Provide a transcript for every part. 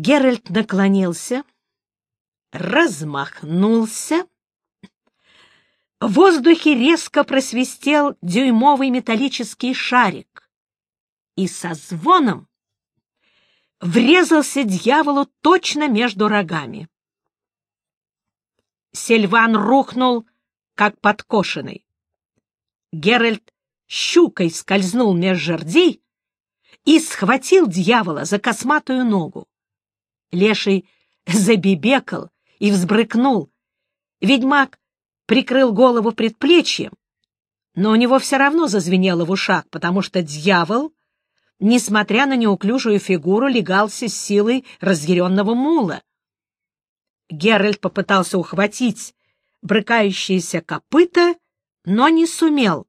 Геральт наклонился, размахнулся. В воздухе резко просвистел дюймовый металлический шарик и со звоном врезался дьяволу точно между рогами. Сильван рухнул, как подкошенный. Геральт щукой скользнул меж жердей и схватил дьявола за косматую ногу. Леший забебекал и взбрыкнул. Ведьмак прикрыл голову предплечьем, но у него все равно зазвенело в ушах, потому что дьявол, несмотря на неуклюжую фигуру, легался с силой разъяренного мула. Геральт попытался ухватить брыкающиеся копыта, но не сумел.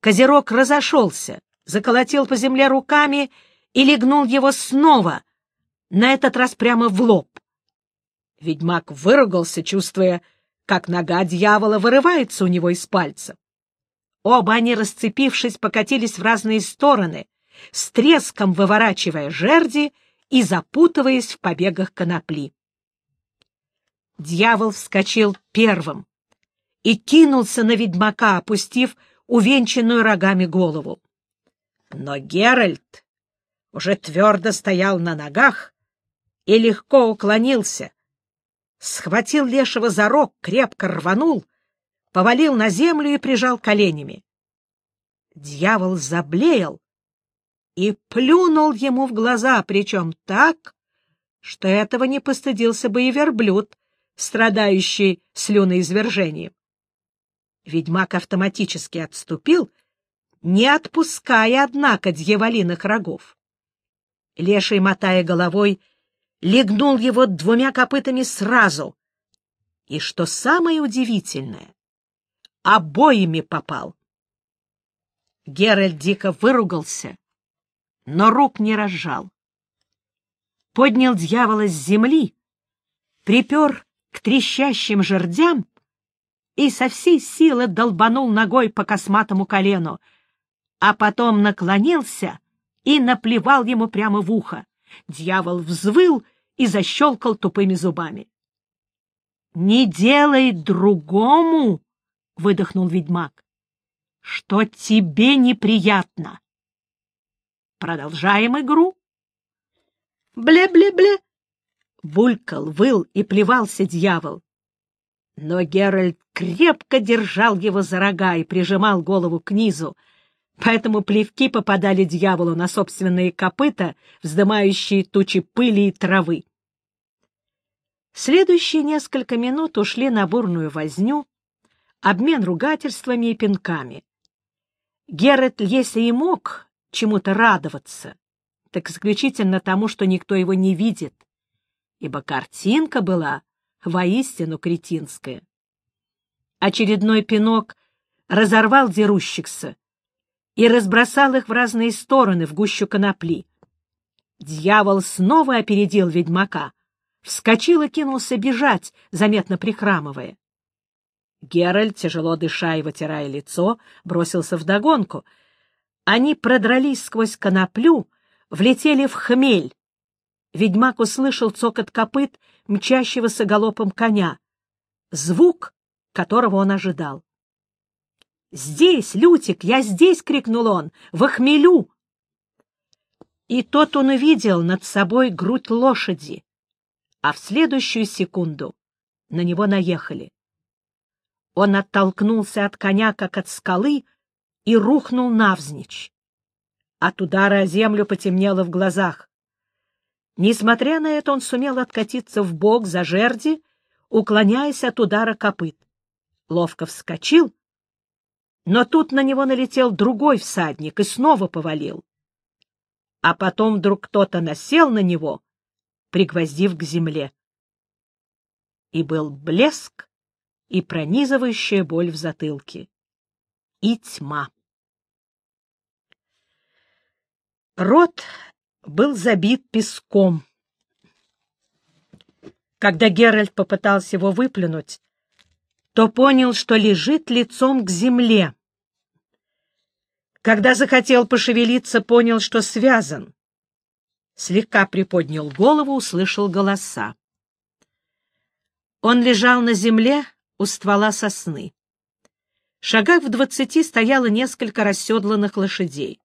Козерог разошелся, заколотил по земле руками и легнул его снова, на этот раз прямо в лоб. Ведьмак выругался, чувствуя, как нога дьявола вырывается у него из пальца. Оба они, расцепившись, покатились в разные стороны, с треском выворачивая жерди и запутываясь в побегах конопли. Дьявол вскочил первым и кинулся на ведьмака, опустив увенчанную рогами голову. Но Геральт уже твердо стоял на ногах и легко уклонился, схватил лешего за рог, крепко рванул, повалил на землю и прижал коленями. Дьявол заблеял и плюнул ему в глаза, причем так, что этого не постыдился бы и верблюд, страдающий слюноизвержением. Ведьмак автоматически отступил, не отпуская, однако, дьяволиных рогов. Леший, мотая головой, легнул его двумя копытами сразу. И, что самое удивительное, обоими попал. Геральт дико выругался, но рук не разжал. Поднял дьявола с земли, припер к трещащим жердям и со всей силы долбанул ногой по косматому колену, а потом наклонился и наплевал ему прямо в ухо. Дьявол взвыл и защелкал тупыми зубами. — Не делай другому, — выдохнул ведьмак, — что тебе неприятно. Продолжаем игру. Бле-бле-бле. Булькал, выл и плевался дьявол. Но Геральт крепко держал его за рога и прижимал голову к низу, поэтому плевки попадали дьяволу на собственные копыта, вздымающие тучи пыли и травы. Следующие несколько минут ушли на бурную возню, обмен ругательствами и пинками. Геральт, если и мог чему-то радоваться, так исключительно тому, что никто его не видит, ибо картинка была воистину кретинская. Очередной пинок разорвал дерущихся и разбросал их в разные стороны в гущу конопли. Дьявол снова опередил ведьмака, вскочил и кинулся бежать, заметно прихрамывая. Геральт, тяжело дыша и вытирая лицо, бросился вдогонку. Они продрались сквозь коноплю, влетели в хмель. Ведьмак услышал цокот копыт мчащегося галопом коня. Звук, которого он ожидал. «Здесь, Лютик, я здесь!» — крикнул он. «В охмелю!» И тот он увидел над собой грудь лошади, а в следующую секунду на него наехали. Он оттолкнулся от коня, как от скалы, и рухнул навзничь. От удара землю потемнело в глазах. Несмотря на это, он сумел откатиться в бок за жерди, уклоняясь от удара копыт. Ловко вскочил, но тут на него налетел другой всадник и снова повалил. А потом вдруг кто-то насел на него, пригвоздив к земле. И был блеск и пронизывающая боль в затылке. И тьма. Рот был забит песком. Когда Геральт попытался его выплюнуть, то понял, что лежит лицом к земле. Когда захотел пошевелиться, понял, что связан. слегка приподнял голову, услышал голоса. Он лежал на земле у ствола сосны. В шагах в двадцати стояло несколько расседланных лошадей.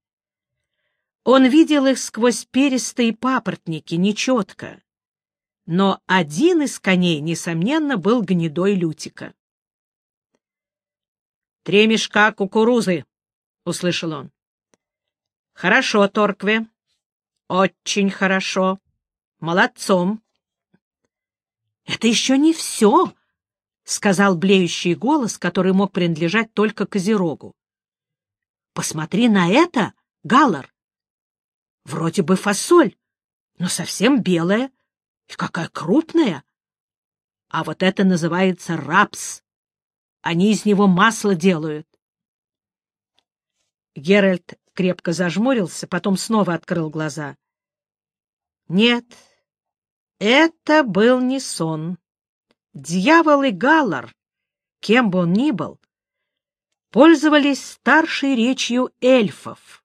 Он видел их сквозь перистые папоротники, нечетко. Но один из коней, несомненно, был гнедой Лютика. «Три мешка кукурузы», — услышал он. «Хорошо, Торкве. Очень хорошо. Молодцом». «Это еще не все», — сказал блеющий голос, который мог принадлежать только Козерогу. «Посмотри на это, Галлар. Вроде бы фасоль, но совсем белая. И какая крупная! А вот это называется рапс. Они из него масло делают. Геральт крепко зажмурился, потом снова открыл глаза. Нет, это был не сон. Дьявол и Галлар, кем бы он ни был, пользовались старшей речью эльфов.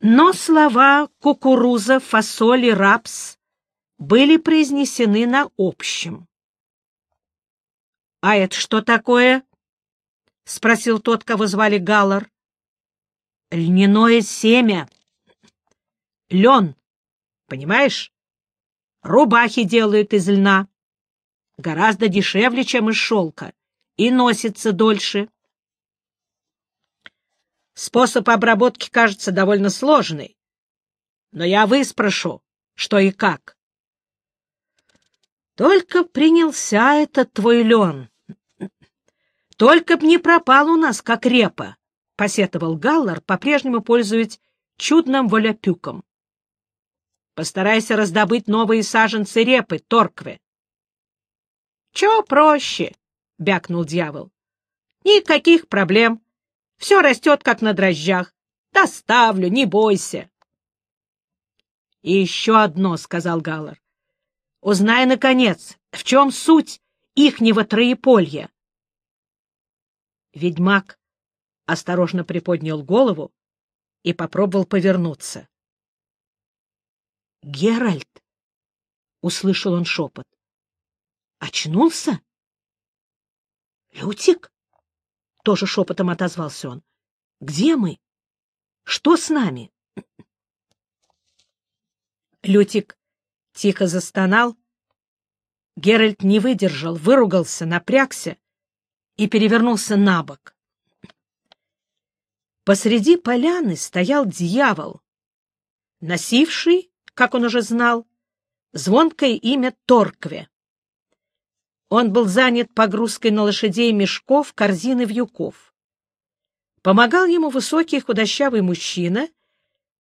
Но слова кукуруза, фасоль и рапс были произнесены на общем. — А это что такое? — спросил тот, кого звали Галлар. — Льняное семя. Лен, понимаешь? Рубахи делают из льна. Гораздо дешевле, чем из шелка, и носится дольше. Способ обработки кажется довольно сложный, но я выспрошу, что и как. Только принялся этот твой лен. Только б не пропал у нас, как репа, — посетовал Галлар, по-прежнему пользуясь чудным воляпюком. Постарайся раздобыть новые саженцы репы, Торкве. — Чего проще? — бякнул дьявол. — Никаких проблем. Все растет, как на дрожжах. Доставлю, не бойся. — И еще одно, — сказал Галлар. — Узнай, наконец, в чем суть ихнего троеполья. Ведьмак осторожно приподнял голову и попробовал повернуться. — Геральт! — услышал он шепот. — Очнулся? — Лютик? Тоже шепотом отозвался он. — Где мы? Что с нами? Лютик тихо застонал. Геральт не выдержал, выругался, напрягся и перевернулся на бок. Посреди поляны стоял дьявол, носивший, как он уже знал, звонкое имя Торкве. Он был занят погрузкой на лошадей мешков, корзины вьюков. Помогал ему высокий худощавый мужчина,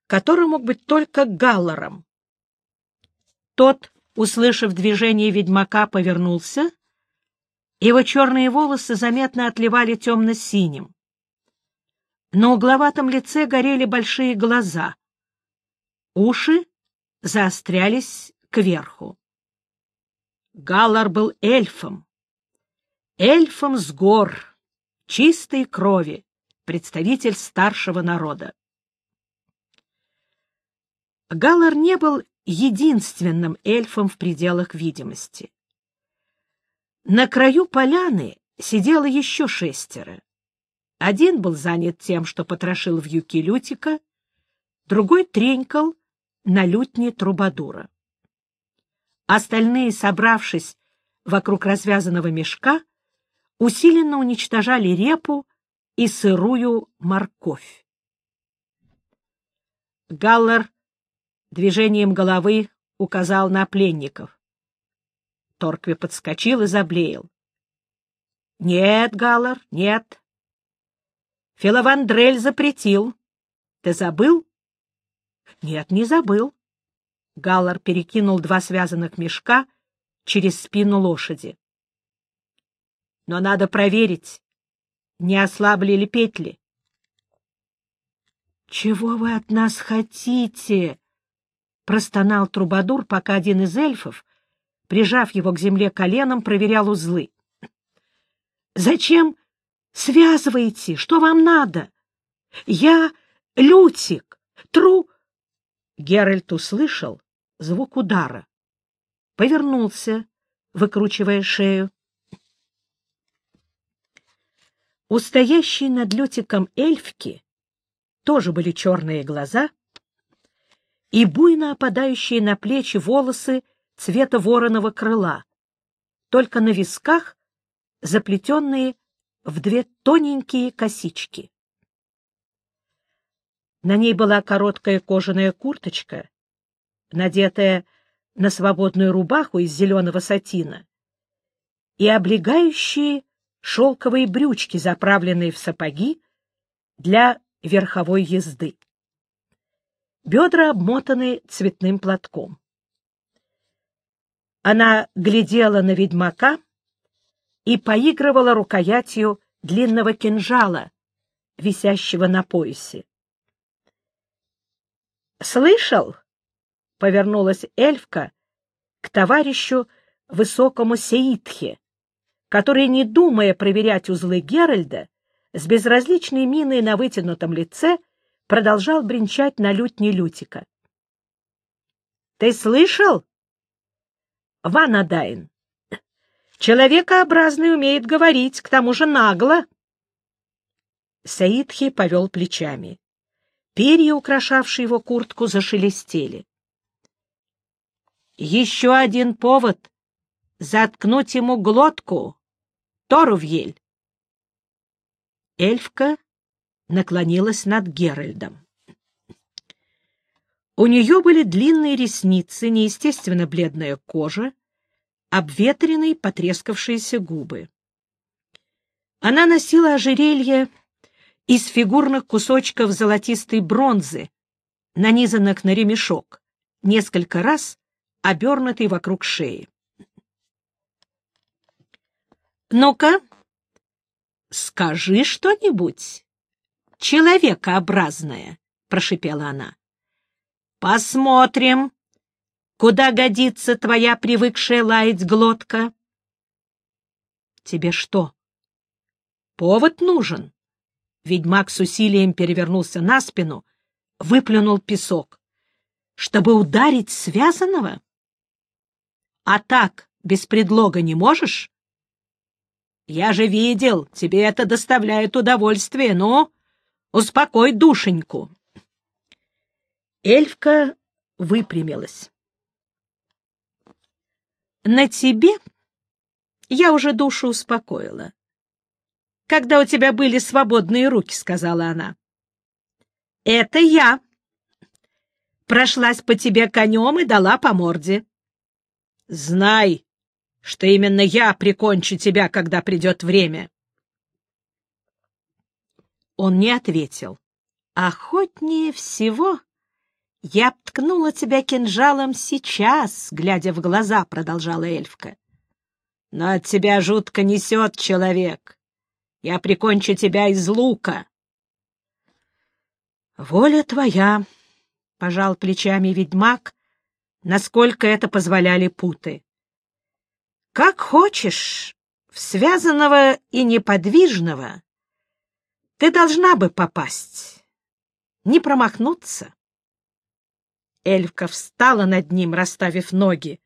который мог быть только галлором. Тот, услышав движение ведьмака, повернулся. Его черные волосы заметно отливали темно-синим. На угловатом лице горели большие глаза. Уши заострялись кверху. Галлар был эльфом. Эльфом с гор, чистой крови, представитель старшего народа. Галлар не был единственным эльфом в пределах видимости. На краю поляны сидело еще шестеро. Один был занят тем, что потрошил вьюки Лютика, другой тренькал на лютне Трубадура. Остальные, собравшись вокруг развязанного мешка, усиленно уничтожали репу и сырую морковь. Галлар движением головы указал на пленников. Торкве подскочил и заблеял. — Нет, Галлар, нет. Филовандрель запретил. Ты забыл? — Нет, не забыл. Галлар перекинул два связанных мешка через спину лошади. — Но надо проверить, не ослабли ли петли. — Чего вы от нас хотите? — простонал Трубадур, пока один из эльфов, прижав его к земле коленом, проверял узлы. — Зачем связываете? Что вам надо? Я Лютик, Тру... Геральт услышал звук удара. Повернулся, выкручивая шею. У стоящей над лютиком эльфки тоже были черные глаза и буйно опадающие на плечи волосы цвета вороного крыла, только на висках заплетенные в две тоненькие косички. На ней была короткая кожаная курточка, надетая на свободную рубаху из зеленого сатина, и облегающие шелковые брючки, заправленные в сапоги для верховой езды. Бедра обмотаны цветным платком. Она глядела на ведьмака и поигрывала рукоятью длинного кинжала, висящего на поясе. «Слышал?» — повернулась эльфка к товарищу высокому Сеитхе, который, не думая проверять узлы Геральда, с безразличной миной на вытянутом лице продолжал бренчать на лютне Лютика. — Ты слышал? — Ванадайн. Человекообразный умеет говорить, к тому же нагло. Саидхи повел плечами. Перья, украшавшие его куртку, зашелестели. Еще один повод — заткнуть ему глотку, Торувьель. Эльфка наклонилась над Геральдом. У нее были длинные ресницы, неестественно бледная кожа, обветренные потрескавшиеся губы. Она носила ожерелье из фигурных кусочков золотистой бронзы, нанизанных на ремешок, несколько раз обернутый вокруг шеи. «Ну-ка, скажи что-нибудь, человекообразное», — прошипела она. «Посмотрим, куда годится твоя привыкшая лаять глотка». «Тебе что, повод нужен?» Ведьмак с усилием перевернулся на спину, выплюнул песок. «Чтобы ударить связанного? А так, без предлога не можешь?» Я же видел, тебе это доставляет удовольствие, но успокой душеньку. Эльфка выпрямилась. На тебе я уже душу успокоила. Когда у тебя были свободные руки, — сказала она. Это я. Прошлась по тебе конем и дала по морде. Знай, что именно я прикончу тебя, когда придет время. Он не ответил. Охотнее всего я ткнула тебя кинжалом сейчас, глядя в глаза, — продолжала эльфка. Но от тебя жутко несет человек. Я прикончу тебя из лука. Воля твоя, — пожал плечами ведьмак, насколько это позволяли путы. Как хочешь, в связанного и неподвижного ты должна бы попасть, не промахнуться. Эльфка встала над ним, расставив ноги,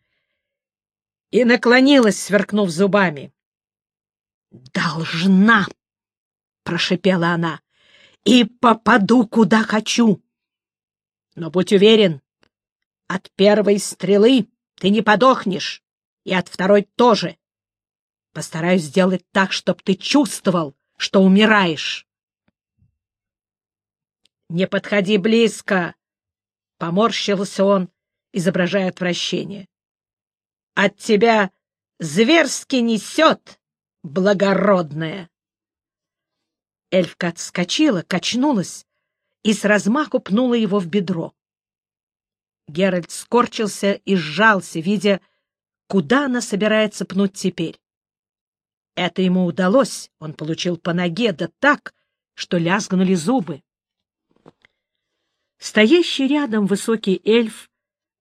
и наклонилась, сверкнув зубами. «Должна!» — прошипела она. «И попаду, куда хочу!» «Но будь уверен, от первой стрелы ты не подохнешь!» и от второй тоже. Постараюсь сделать так, чтобы ты чувствовал, что умираешь. «Не подходи близко!» — поморщился он, изображая отвращение. «От тебя зверски несет, благородная!» Эльфка отскочила, качнулась и с размаху пнула его в бедро. Геральт скорчился и сжался, видя, Куда она собирается пнуть теперь? Это ему удалось, он получил по ноге, да так, что лязгнули зубы. Стоящий рядом высокий эльф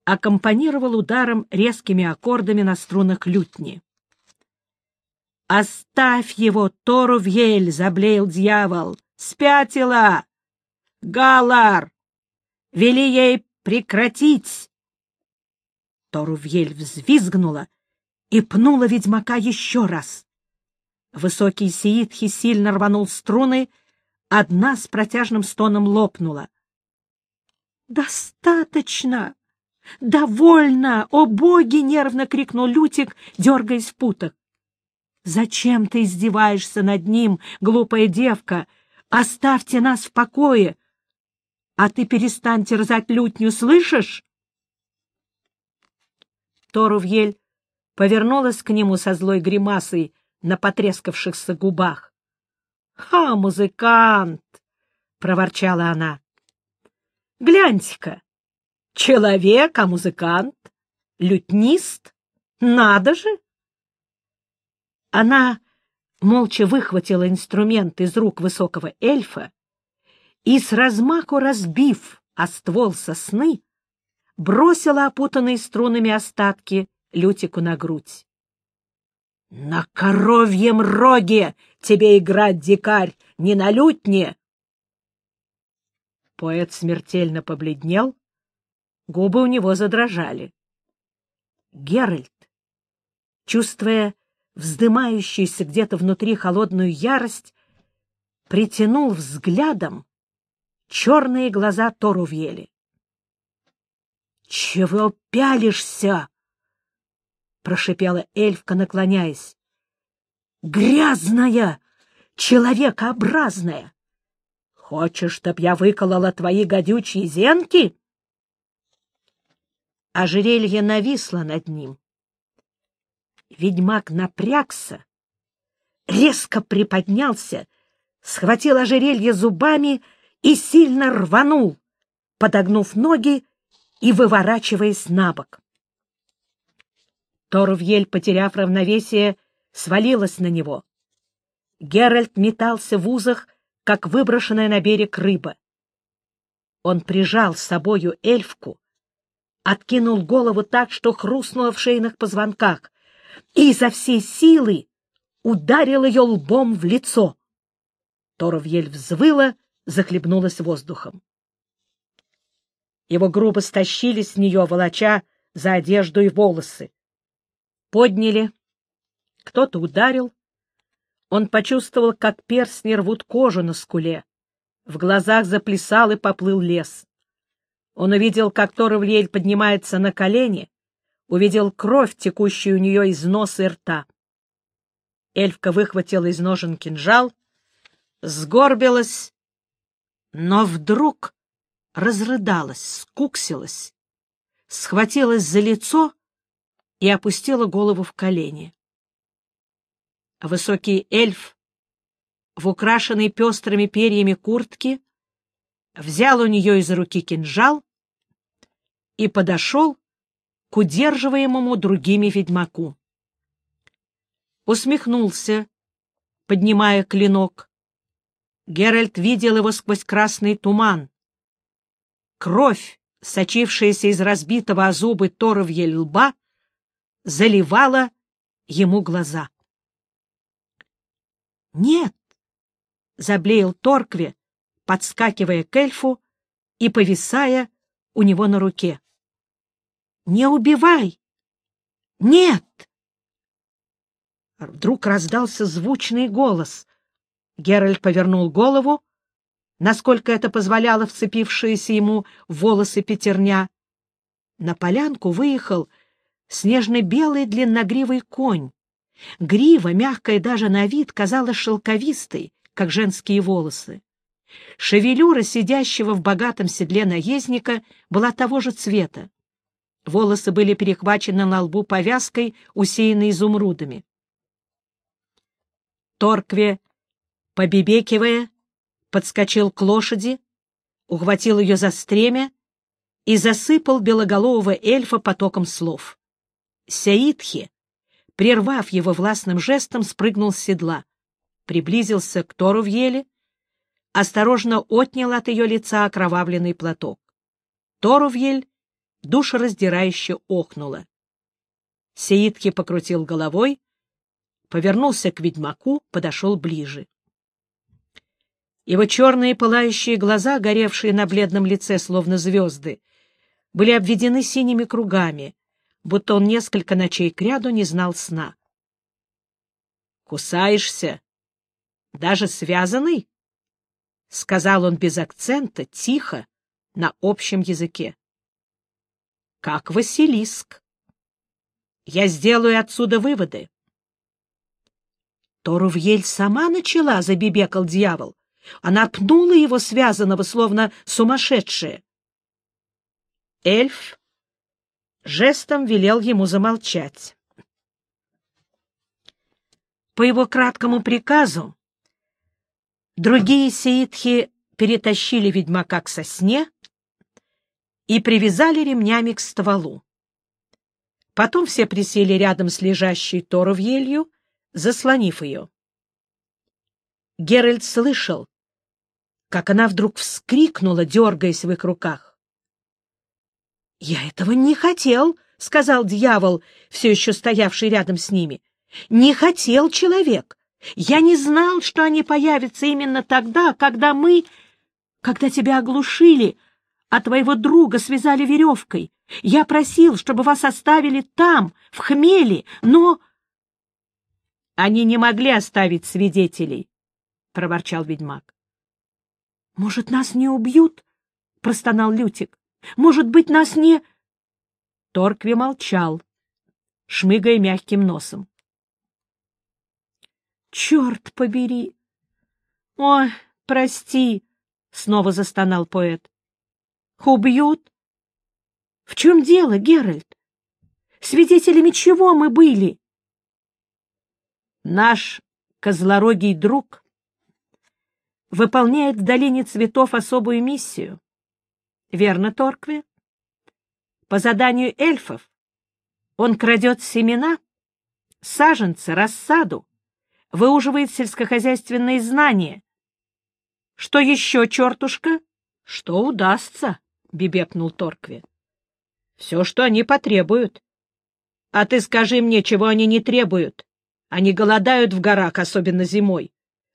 аккомпанировал ударом резкими аккордами на струнах лютни. «Оставь его, Тору в заблеял дьявол! Спятила! Галар! Вели ей Прекратить! Торувьель взвизгнула и пнула ведьмака еще раз. Высокий сиитхи сильно рванул струны, одна с протяжным стоном лопнула. — Достаточно! Довольно! О боги! — нервно крикнул Лютик, дергаясь в путах. — Зачем ты издеваешься над ним, глупая девка? Оставьте нас в покое! А ты перестань терзать лютню, слышишь? Торувьель повернулась к нему со злой гримасой на потрескавшихся губах. — Ха, музыкант! — проворчала она. — Гляньте-ка! Человек, а музыкант? Лютнист? Надо же! Она молча выхватила инструмент из рук высокого эльфа и, с размаху разбив о ствол сосны, бросила опутанные струнами остатки Лютику на грудь. — На коровьем роге тебе играть, дикарь, не на лютне! Поэт смертельно побледнел, губы у него задрожали. Геральт, чувствуя вздымающуюся где-то внутри холодную ярость, притянул взглядом черные глаза Торувьели. — Чего пялишься? — прошипела эльфка, наклоняясь. — Грязная, человекообразная! Хочешь, чтоб я выколола твои гадючие зенки? Ожерелье нависло над ним. Ведьмак напрягся, резко приподнялся, схватил ожерелье зубами и сильно рванул, подогнув ноги и выворачиваясь на бок. Торвьель, потеряв равновесие, свалилась на него. Геральт метался в узах, как выброшенная на берег рыба. Он прижал с собою эльфку, откинул голову так, что хрустнуло в шейных позвонках, и изо всей силы ударил ее лбом в лицо. Торовьель взвыла, захлебнулась воздухом. Его грубо стащили с нее, волоча за одежду и волосы. Подняли. Кто-то ударил. Он почувствовал, как перстни рвут кожу на скуле. В глазах заплясал и поплыл лес. Он увидел, как Торовлиэль поднимается на колени, увидел кровь, текущую у нее из носа и рта. Эльфка выхватила из ножен кинжал, сгорбилась, но вдруг разрыдалась, скуксилась, схватилась за лицо и опустила голову в колени. Высокий эльф в украшенной пестрыми перьями куртке взял у нее из руки кинжал и подошел к удерживаемому другими ведьмаку. Усмехнулся, поднимая клинок. Геральт видел его сквозь красный туман. Кровь, сочившаяся из разбитого о зубы торовья лба, заливала ему глаза. «Нет!» — заблеял Торкве, подскакивая к эльфу и повисая у него на руке. «Не убивай!» «Нет!» Вдруг раздался звучный голос. Геральт повернул голову насколько это позволяло вцепившиеся ему волосы пятерня. На полянку выехал снежно-белый длинногривый конь. Грива, мягкая даже на вид, казалась шелковистой, как женские волосы. Шевелюра сидящего в богатом седле наездника была того же цвета. Волосы были перехвачены на лбу повязкой, усеянной изумрудами. Торкве, побебекивая, подскочил к лошади, ухватил ее за стремя и засыпал белоголового эльфа потоком слов. Сяитхи, прервав его властным жестом, спрыгнул с седла, приблизился к Тору в еле, осторожно отнял от ее лица окровавленный платок. Торувьель душераздирающе охнула. Сеитки покрутил головой, повернулся к ведьмаку, подошел ближе. Его черные пылающие глаза, горевшие на бледном лице, словно звезды, были обведены синими кругами, будто он несколько ночей кряду не знал сна. «Кусаешься? Даже связанный?» — сказал он без акцента, тихо, на общем языке. «Как Василиск. Я сделаю отсюда выводы». Торувьель сама начала, — забибекал дьявол. Она пнула его связанного, словно сумасшедшая. Эльф жестом велел ему замолчать. По его краткому приказу другие сеитхи перетащили ведьмака к сосне и привязали ремнями к стволу. Потом все присели рядом с лежащей Торовьелью, заслонив ее. Геральт слышал, как она вдруг вскрикнула, дергаясь в их руках. — Я этого не хотел, — сказал дьявол, все еще стоявший рядом с ними. — Не хотел человек. Я не знал, что они появятся именно тогда, когда мы... Когда тебя оглушили, а твоего друга связали веревкой. Я просил, чтобы вас оставили там, в хмеле, но... — Они не могли оставить свидетелей, — проворчал ведьмак. — Может, нас не убьют? — простонал Лютик. — Может быть, нас не... Торкви молчал, шмыгая мягким носом. — Черт побери! — Ой, прости! — снова застонал поэт. — Убьют? — В чем дело, Геральт? Свидетелями чего мы были? Наш козлорогий друг выполняет в долине цветов особую миссию. Верно, Торкве? По заданию эльфов он крадет семена, саженцы, рассаду, выуживает сельскохозяйственные знания. Что еще, чертушка? Что удастся, — бибекнул Торкве. Все, что они потребуют. А ты скажи мне, чего они не требуют. Они голодают в горах, особенно зимой,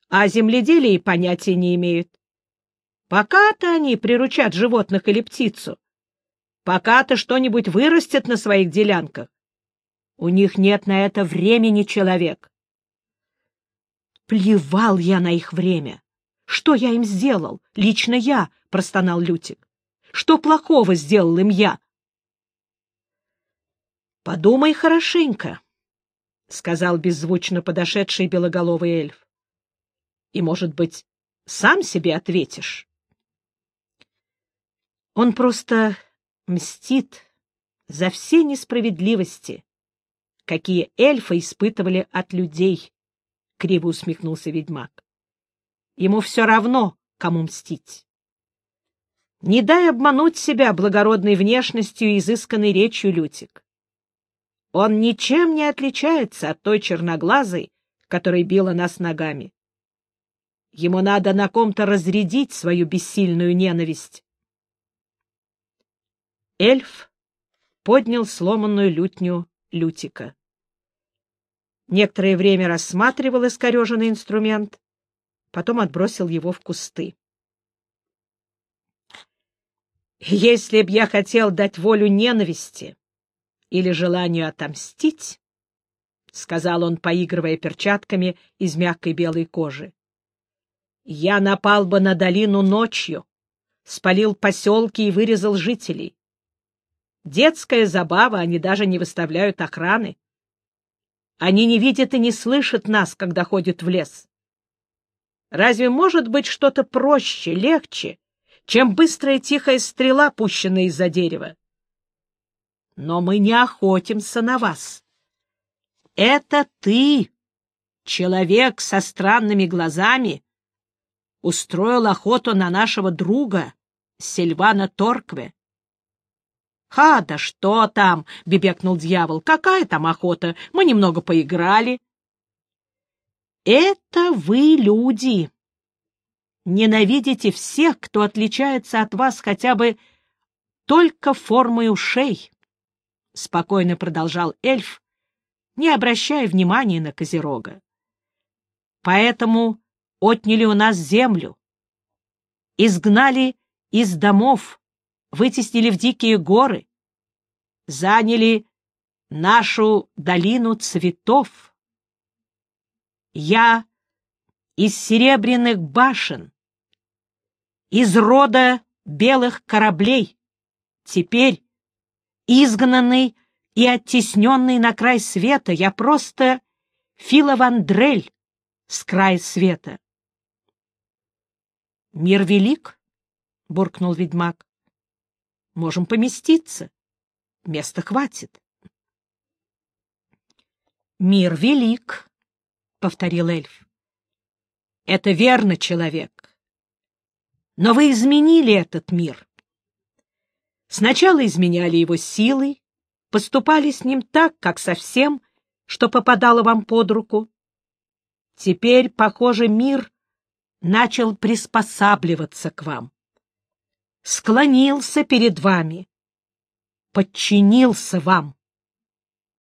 а о земледелии понятия не имеют. Пока-то они приручат животных или птицу. Пока-то что-нибудь вырастет на своих делянках. У них нет на это времени, человек. Плевал я на их время. Что я им сделал? Лично я, — простонал Лютик. Что плохого сделал им я? Подумай хорошенько, — сказал беззвучно подошедший белоголовый эльф. И, может быть, сам себе ответишь. Он просто мстит за все несправедливости, какие эльфы испытывали от людей, — криво усмехнулся ведьмак. Ему все равно, кому мстить. Не дай обмануть себя благородной внешностью и изысканной речью, Лютик. Он ничем не отличается от той черноглазой, которая била нас ногами. Ему надо на ком-то разрядить свою бессильную ненависть. Эльф поднял сломанную лютню Лютика. Некоторое время рассматривал искореженный инструмент, потом отбросил его в кусты. «Если б я хотел дать волю ненависти или желанию отомстить, — сказал он, поигрывая перчатками из мягкой белой кожи, — я напал бы на долину ночью, спалил поселки и вырезал жителей. Детская забава, они даже не выставляют охраны. Они не видят и не слышат нас, когда ходят в лес. Разве может быть что-то проще, легче, чем быстрая тихая стрела, пущенная из-за дерева? Но мы не охотимся на вас. Это ты, человек со странными глазами, устроил охоту на нашего друга, Сильвана Торкве. «Ха, да что там!» — бебекнул дьявол. «Какая там охота? Мы немного поиграли». «Это вы, люди! Ненавидите всех, кто отличается от вас хотя бы только формой ушей!» — спокойно продолжал эльф, не обращая внимания на Козерога. «Поэтому отняли у нас землю, изгнали из домов, вытеснили в дикие горы, заняли нашу долину цветов. Я из серебряных башен, из рода белых кораблей, теперь изгнанный и оттесненный на край света, я просто Филовандрель с края света. — Мир велик, — буркнул ведьмак. — Можем поместиться. Места хватит. — Мир велик, — повторил эльф. — Это верно, человек. Но вы изменили этот мир. Сначала изменяли его силой, поступали с ним так, как совсем, что попадало вам под руку. Теперь, похоже, мир начал приспосабливаться к вам. Склонился перед вами, подчинился вам.